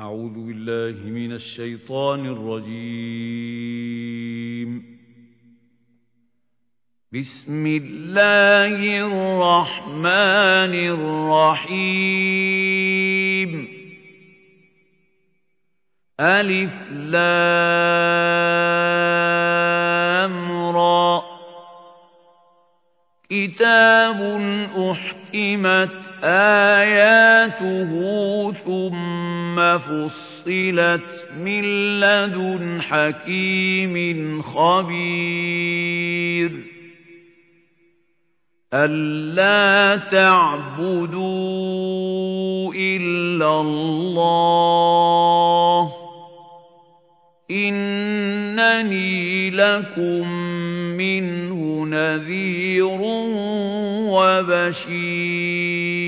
أعوذ بالله من الشيطان الرجيم. بسم الله الرحمن الرحيم. ألف لام را. كتاب أحكمت آياته ثم فصلت من لدن حكيم خبير ألا تعبدوا إلا الله إنني لكم منه نذير وبشير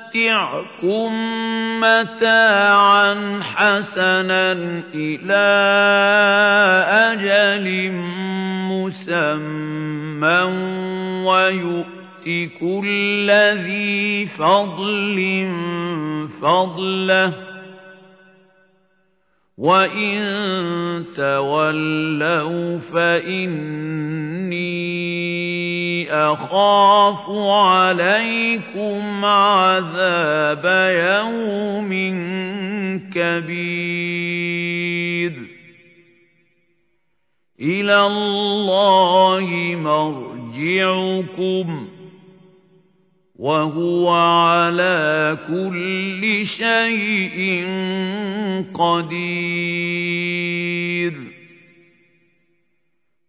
متاعا حسنا إلى أجل مسمى ويؤت كل ذي فضل فضله وإن تولوا فإني أخاف عليكم عذاب يوم كبير. إلى الله مرجعكم وهو على كل شيء قدير.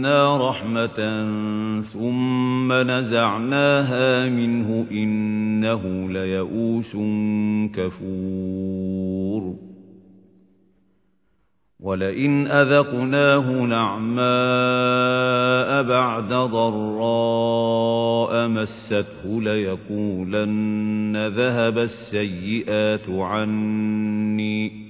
منا رحمة ثم نزعناها منه إنه ليئوس كفور. وَلَئِنْ أَذَقْنَاهُ نَعْمَاءَ بَعْدَ ضَرَّاءَ مَسَّتْهُ لَيَقُولَنَّ ذَهَبَ السَّيِّئَاتُ عَنِّي.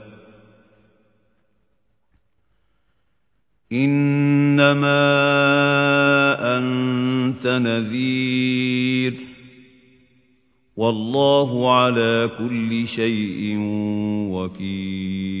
إِنَّمَا أَنتَ نَذِيرٌ ۚ. وَاللَّهُ عَلَىٰ كُلِّ شَيْءٍ وَكِيلٌ.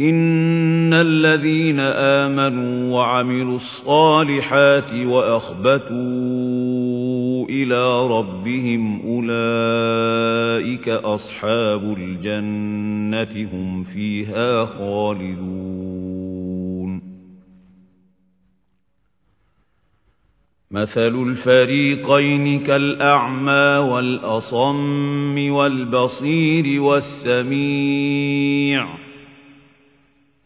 إن الذين آمنوا وعملوا الصالحات وأخبتوا إلى ربهم أولئك أصحاب الجنة هم فيها خالدون. مثل الفريقين كالأعمى والأصم والبصير والسميع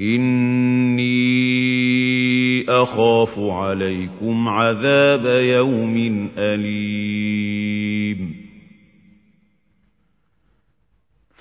إِنِّي أَخَافُ عَلَيْكُمْ عَذَابَ يَوْمٍ أَلِيمٍ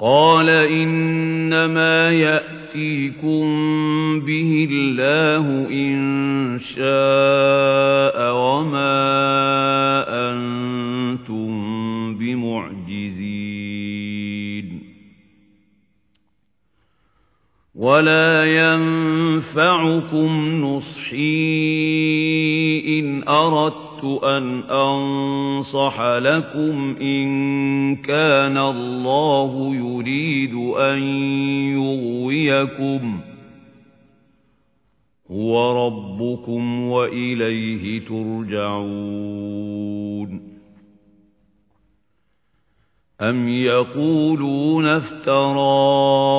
قَالَ إِنَّمَا يَأْتِيكُم بِهِ اللَّهُ إِن شَاءَ وَمَا أَنتُم بِمُعْجِزِينَ. وَلَا يَنفَعُكُمْ نُصْحِي إِنْ أَرَدتُّ أردت أن أنصح لكم إن كان الله يريد أن يغويكم هو ربكم وإليه ترجعون أم يقولون افتراه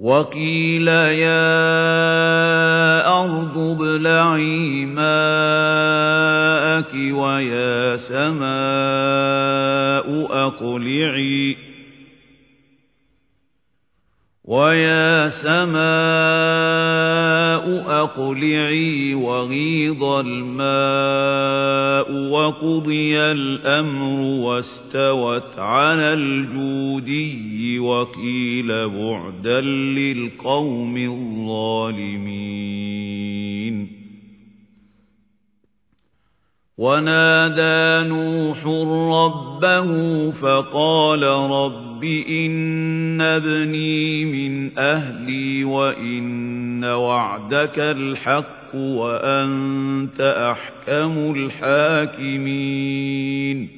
وقيل يا أرض ابلعي ماءك ويا سماء أقلعي ويا سماء أقلعي وغيض الماء وقضي الأمر واستوت على الجودي وقيل بعدا للقوم الظالمين ونادى نوح ربه فقال رب إن ابني من أهلي وإن وعدك الحق وأنت أحكم الحاكمين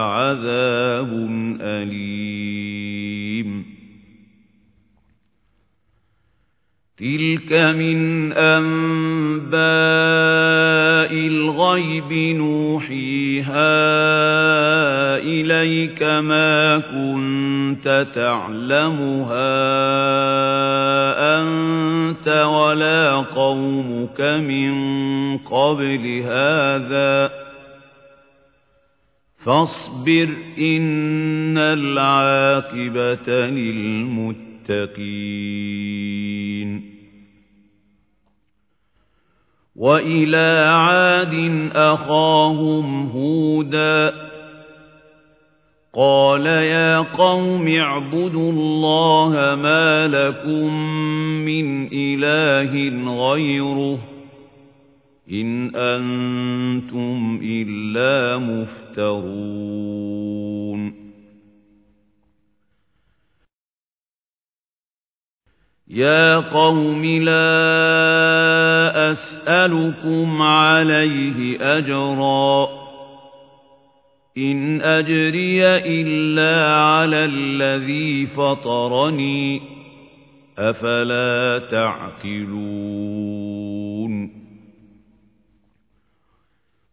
عذاب أليم. تلك من أنباء الغيب نوحيها إليك ما كنت تعلمها أنت ولا قومك من قبل هذا. فاصبر إن العاقبة للمتقين. وإلى عاد أخاهم هودا قال يا قوم اعبدوا الله ما لكم من إله غيره إن أنتم إلا مفترون يا قوم لا أسألكم عليه أجرا إن أجري إلا على الذي فطرني أفلا تعقلون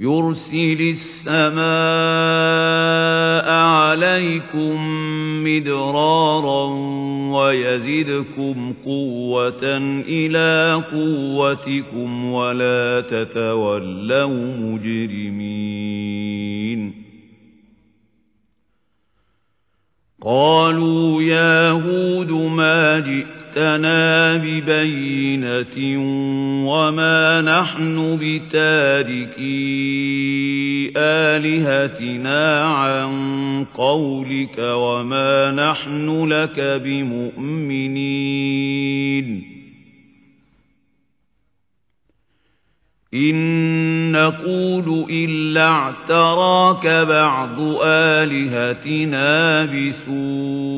يرسل السماء عليكم مدرارا ويزدكم قوة إلى قوتكم ولا تتولوا مجرمين. قالوا يا هود ما جئت جئتنا ببينة وما نحن بتاركي آلهتنا عن قولك وما نحن لك بمؤمنين إن نقول إلا اعتراك بعض آلهتنا بسوء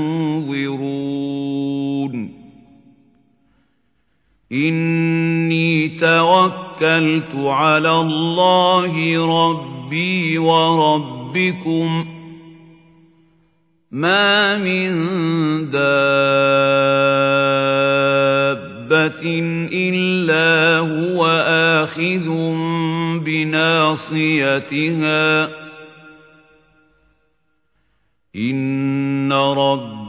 إني توكلت على الله ربي وربكم. ما من دابة إلا هو آخذ بناصيتها.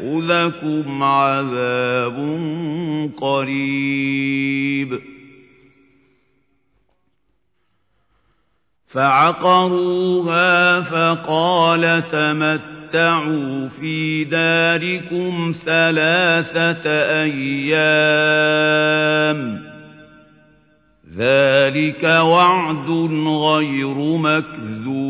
فيأخذكم عذاب قريب. فعقروها فقال تمتعوا في داركم ثلاثة أيام. ذلك وعد غير مكذوب.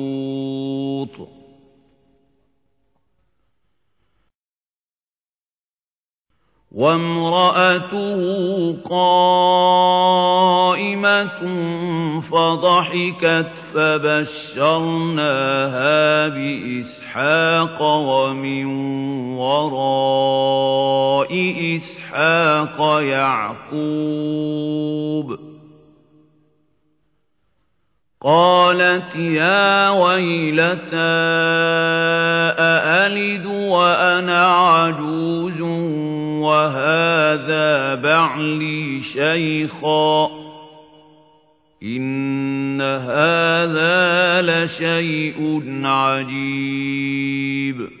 وَامْرَأَتُهُ قَائِمَةٌ فَضَحِكَتْ فَبَشَّرْنَاهَا بِإِسْحَاقَ وَمِن وَرَاءِ إِسْحَاقَ يَعْقُوبَ. قَالَتْ يَا وَيْلَتَىٰ أَأَلِدُ وَأَنَا عَجُوزٌ وَهَٰذَا بَعْلِي شَيْخًا. إِنَّ هَٰذَا لَشَيْءٌ عَجِيبٌ.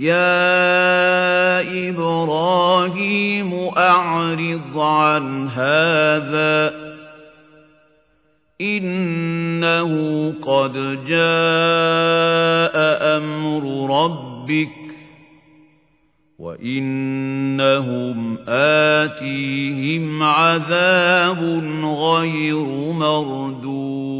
يَا إِبْرَاهِيمُ أَعْرِضْ عَنْ هَٰذَا ۖ إِنَّهُ قَدْ جَاءَ أَمْرُ رَبِّكَ ۖ وَإِنَّهُمْ آتِيهِمْ عَذَابٌ غَيْرُ مَرْدُودٍ.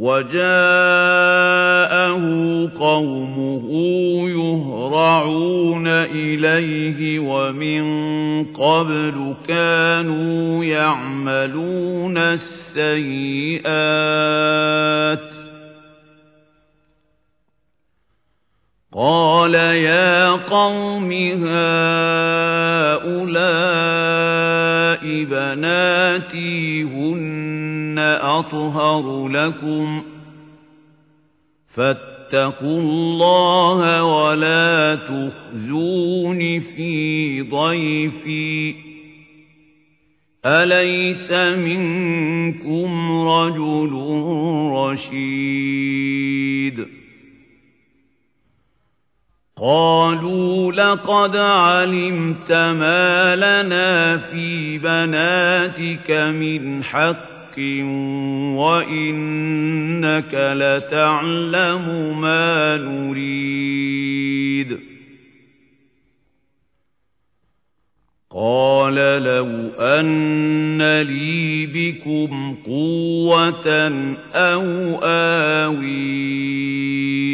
وَجَاءَهُ قَوْمُهُ يُهْرَعُونَ إِلَيْهِ وَمِن قَبْلُ كَانُوا يَعْمَلُونَ السَّيِّئَاتِ قال يا قوم هؤلاء بناتي هن أطهر لكم فاتقوا الله ولا تخزون في ضيفي أليس منكم رجل رشيد قالوا لقد علمت ما لنا في بناتك من حق وإنك لتعلم ما نريد. قال لو أن لي بكم قوة أو آوي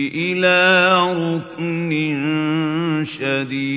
إلى ركن شديد.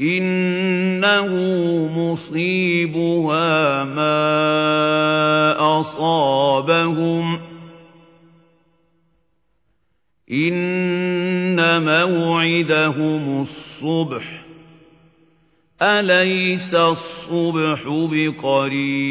إنه مصيبها ما أصابهم. إن موعدهم الصبح. أليس الصبح بقريب؟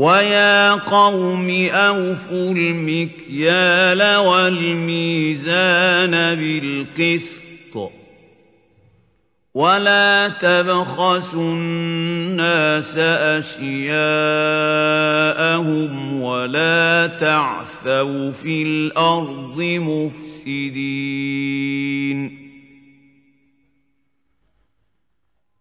ويا قوم أوفوا المكيال والميزان بالقسط ولا تبخسوا الناس أشياءهم ولا تعثوا في الأرض مفسدين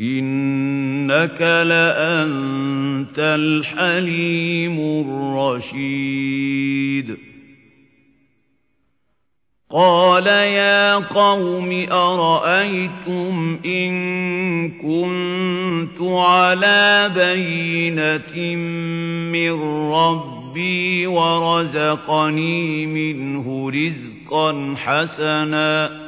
إنك لأنت الحليم الرشيد قال يا قوم أرأيتم إن كنت على بينة من ربي ورزقني منه رزقا حسنا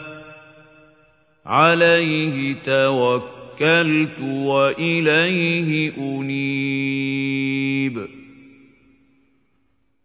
عليه توكلت وإليه أنيب.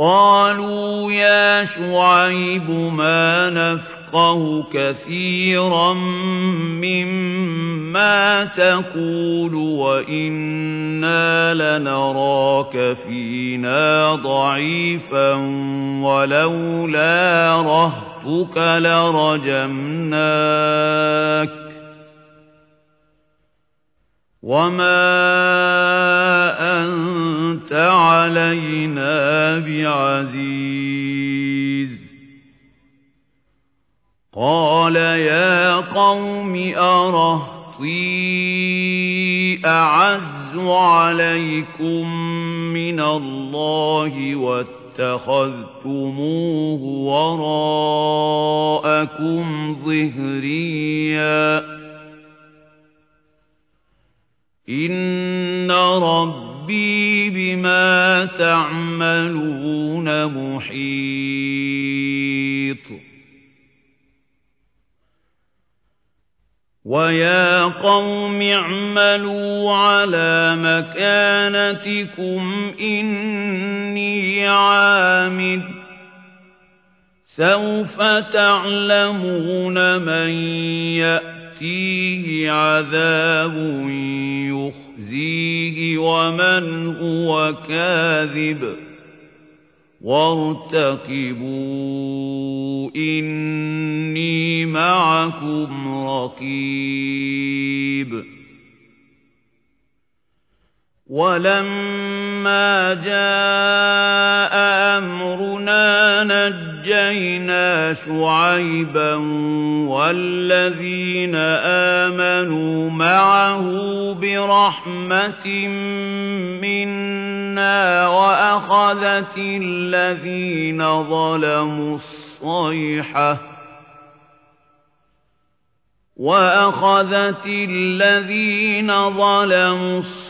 قالوا يا شعيب ما نفقه كثيرا مما تقول وإنا لنراك فينا ضعيفا ولولا رهتك لرجمناك وما أنت علينا بعزيز قال يا قوم أرهطي أعز عليكم من الله واتخذتموه وراءكم ظهرياً إِنَّ رَبِّي بِمَا تَعْمَلُونَ مُحِيطٌ وَيَا قَوْمِ اعْمَلُوا عَلَى مَكَانَتِكُمْ إِنِّي عَامِلٌ سَوْفَ تَعْلَمُونَ مَن يَأْتِيهِ يأتيه عذاب يخزيه ومن هو كاذب وارتقبوا إني معكم رقيب ولما جاء أمرنا نجينا شعيبا والذين آمنوا معه برحمة منا وأخذت الذين ظلموا الصيحة وأخذت الذين ظلموا الصيحة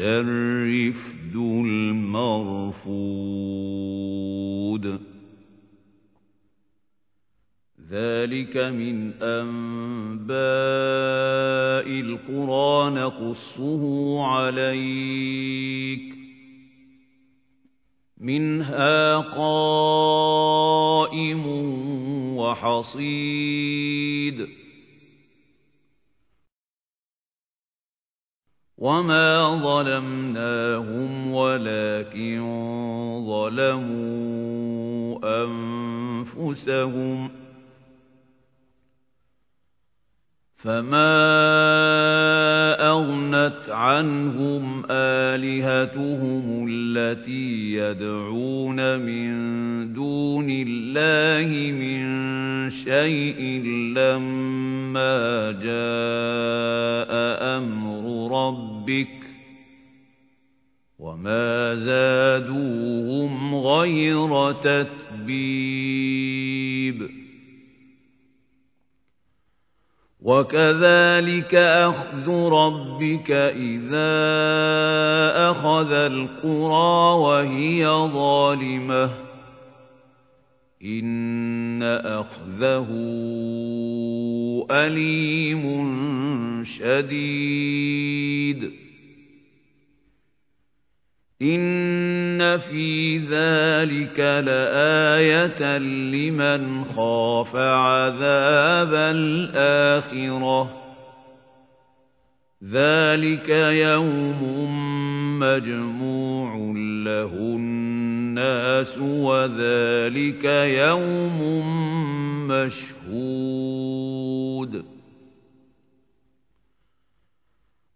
الرِّفْدُ الْمَرْفُودُ. ذَلِكَ مِنْ أَنبَاءِ الْقُرَىٰ نَقُصُّهُ عَلَيْكَ ۖ. مِنْهَا قَائِمٌ وَحَصِيدٌ. وَمَا ظَلَمْنَاهُمْ وَلَٰكِن ظَلَمُوا أَنفُسَهُمْ ۖ فَمَا أَغْنَتْ عَنْهُمْ آلِهَتُهُمُ الَّتِي يَدْعُونَ مِن دُونِ اللَّهِ مِن شَيْءٍ لَّمَّا جَاءَ أَمْرُ رَبِّكَ ۖ وَمَا زَادُوهُمْ غَيْرَ تَتْبِيبٍ وَكَذَلِكَ أَخْذُ رَبِّكَ إِذَا أَخَذَ الْقُرَىٰ وَهِيَ ظَالِمَةٌ ۚ إِنَّ أَخْذَهُ أَلِيمٌ شَدِيدٌ إِنَّ فِي ذَلِكَ لَآيَةً لِمَنْ خَافَ عَذَابَ الْآخِرَةِ ۚ ذَلِكَ يَوْمٌ مَّجْمُوعٌ لَّهُ النَّاسُ وَذَلِكَ يَوْمٌ مَّشْهُودٌ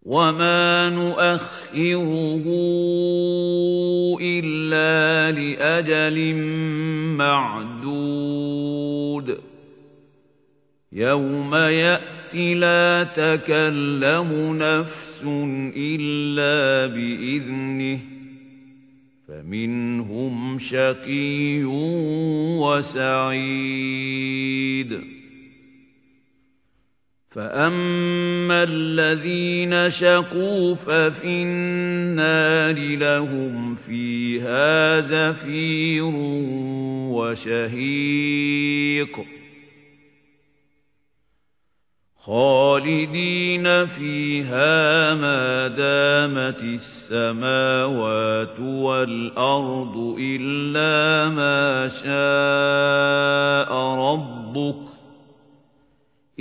وَمَا نُؤَخِّرُهُ إِلَّا لِأَجَلٍ مَّعْدُودٍ يَوْمَ يَأْتِ لَا تَكَلَّمُ نَفْسٌ إِلَّا بِإِذْنِهِ فَمِنْهُمْ شَقِيٌّ وَسَعِيدٌ فَأَمَّا الَّذِينَ شَقُوا فَفِي النَّارِ لَهُمْ فِيهَا زَفِيرٌ وَشَهِيقٌ خَالِدِينَ فِيهَا مَا دَامَتِ السَّمَاوَاتُ وَالْأَرْضُ إِلَّا مَا شَاءَ رَبُّكَ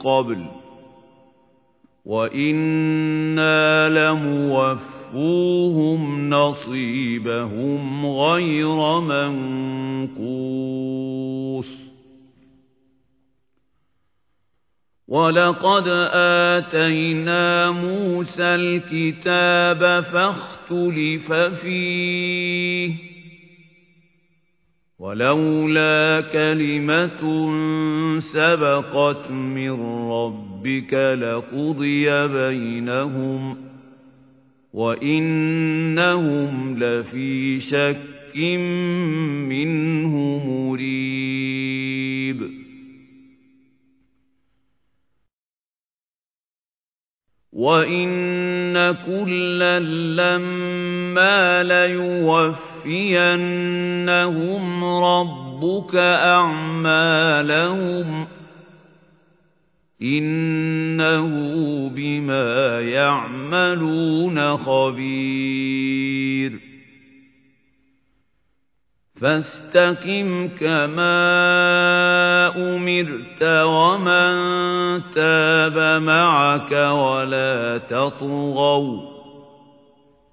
قَبْلُ وَإِنَّا لَمُوَفُّوهُمْ نَصِيبَهُمْ غَيْرَ مَنقُوصٍ وَلَقَدْ آتَيْنَا مُوسَى الْكِتَابَ فَاخْتُلِفَ فِيهِ وَلَوْلَا كَلِمَةٌ سَبَقَتْ مِن رَّبِّكَ لَقُضِيَ بَيْنَهُمْ وَإِنَّهُمْ لَفِي شَكٍّ مِّنْهُ مُرِيبٍ. وَإِنَّ كُلًّا لَّمَّا لَيُوَفِّيَنَّهُمْ رَبُّكَ أَعْمَالَهُمْ إِنَّهُ بِمَا يَعْمَلُونَ خَبِيرٌ فاستقم كما أمرت ومن تاب معك ولا تطغوا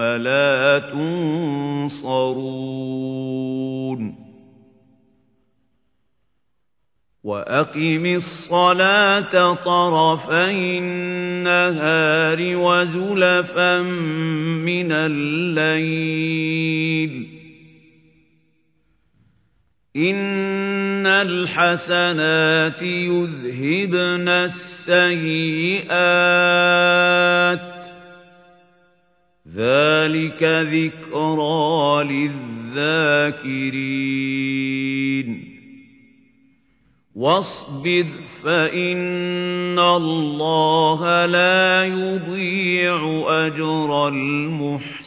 لا تنصرون. وَأَقِمِ الصَّلَاةَ طَرَفَيِ النَّهَارِ وَزُلَفًا مِّنَ اللَّيْلِ. إِنَّ الْحَسَنَاتِ يُذْهِبْنَ السَّيِّئَاتِ. ذَلِكَ ذِكْرَىٰ لِلذَّاكِرِينَ واصبر فإن الله لا يضيع أجر المحسنين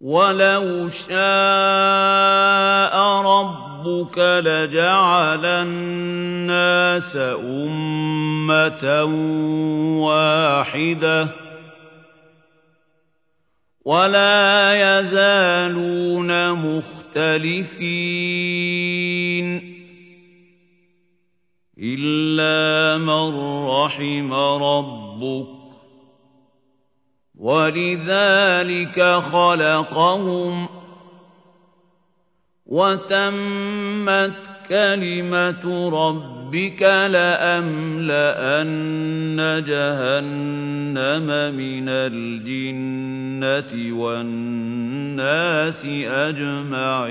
وَلَوْ شَاءَ رَبُّكَ لَجَعَلَ النَّاسَ أُمَّةً وَاحِدَةً وَلَا يَزَالُونَ مُخْتَلِفِينَ إِلَّا مَن رَّحِمَ رَبُّكَ وَلِذَلِكَ خَلَقَهُمْ وَتَمَّتْ كَلِمَةُ رَبِّكَ لَأَمْلَأَنَّ جَهَنَّمَ مِنَ الْجِنَّةِ وَالنَّاسِ أَجْمَعِينَ.